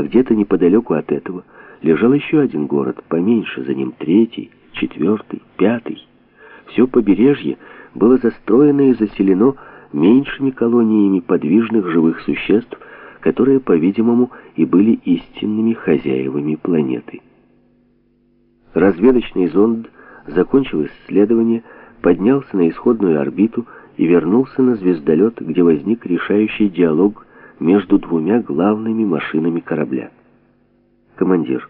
а где-то неподалеку от этого лежал еще один город, поменьше, за ним третий, четвертый, пятый. Все побережье было застроено и заселено меньшими колониями подвижных живых существ, которые, по-видимому, и были истинными хозяевами планеты. Разведочный зонд закончил исследование, поднялся на исходную орбиту и вернулся на звездолет, где возник решающий диалог между двумя главными машинами корабля. Командир.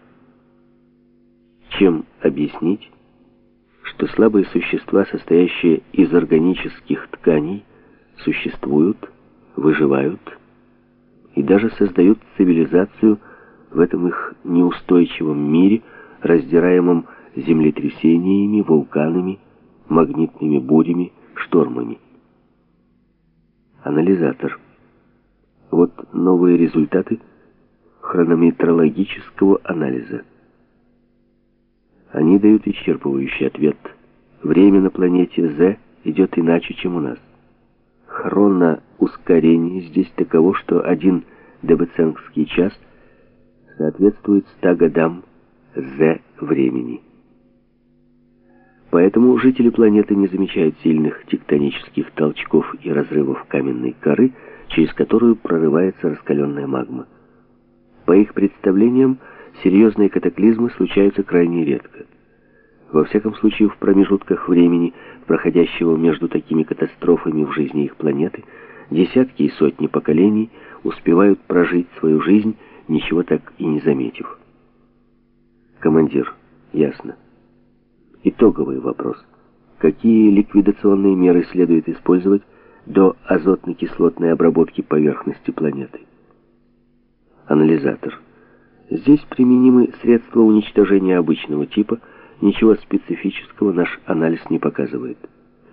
Чем объяснить, что слабые существа, состоящие из органических тканей, существуют, выживают и даже создают цивилизацию в этом их неустойчивом мире, раздираемом землетрясениями, вулканами, магнитными бурями, штормами. Анализатор. Вот новые результаты хронометрологического анализа. Они дают исчерпывающий ответ. Время на планете З идет иначе, чем у нас. Хроноускорение здесь таково, что один дебеценгский час соответствует 100 годам З времени. Поэтому жители планеты не замечают сильных тектонических толчков и разрывов каменной коры, через которую прорывается раскаленная магма. По их представлениям, серьезные катаклизмы случаются крайне редко. Во всяком случае, в промежутках времени, проходящего между такими катастрофами в жизни их планеты, десятки и сотни поколений успевают прожить свою жизнь, ничего так и не заметив. Командир, ясно. Итоговый вопрос. Какие ликвидационные меры следует использовать до азотно-кислотной обработки поверхности планеты? Анализатор. Здесь применимы средства уничтожения обычного типа, ничего специфического наш анализ не показывает.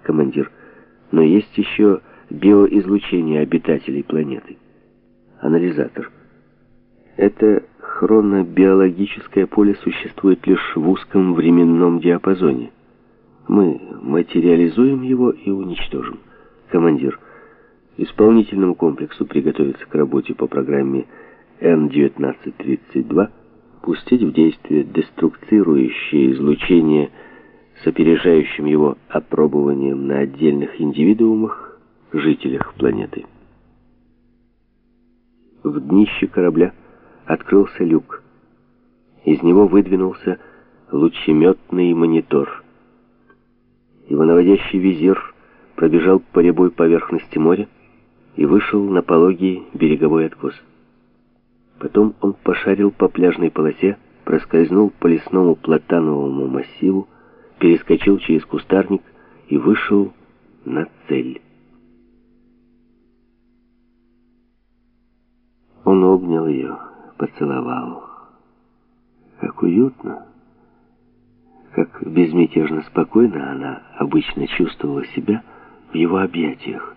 Командир. Но есть еще биоизлучение обитателей планеты. Анализатор. Это хронобиологическое поле существует лишь в узком временном диапазоне. Мы материализуем его и уничтожим. Командир. Исполнительному комплексу приготовиться к работе по программе Н-1932 пустить в действие деструкцирующее излучение с опережающим его опробованием на отдельных индивидуумах, жителях планеты. В днище корабля открылся люк. Из него выдвинулся лучеметный монитор. Его наводящий визир пробежал по рябой поверхности моря и вышел на пологий береговой откос. Потом он пошарил по пляжной полосе, проскользнул по лесному платановому массиву, перескочил через кустарник и вышел на цель. Он обнял ее, поцеловал. Как уютно, как безмятежно спокойно она обычно чувствовала себя в его объятиях.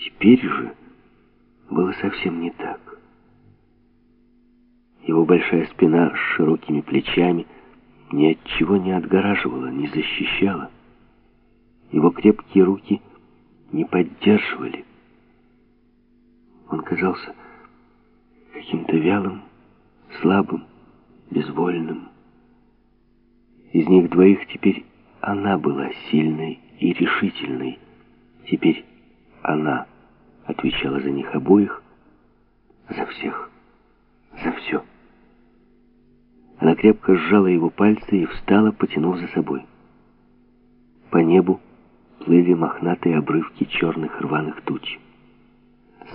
Теперь же было совсем не так. Его большая спина с широкими плечами ни от чего не отгораживала, не защищала. Его крепкие руки не поддерживали. Он казался каким-то вялым, слабым, безвольным. Из них двоих теперь она была сильной и решительной. Теперь она отвечала за них обоих, за всех, за все. Она крепко сжала его пальцы и встала, потянув за собой. По небу плыли мохнатые обрывки черных рваных туч.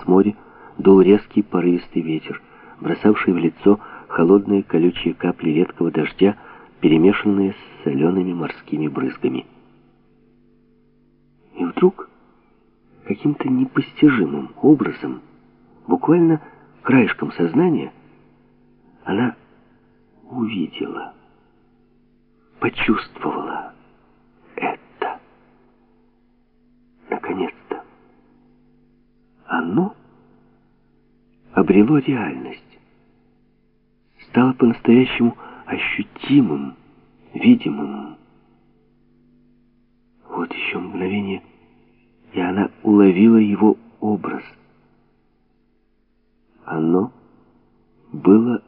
С моря дул резкий порывистый ветер, бросавший в лицо холодные колючие капли редкого дождя, перемешанные с солеными морскими брызгами. Вдруг, каким-то непостижимым образом, буквально краешком сознания, она увидела, почувствовала это. Наконец-то. Оно обрело реальность. Стало по-настоящему ощутимым, видимым. Вот еще мгновение, и она уловила его образ. Оно было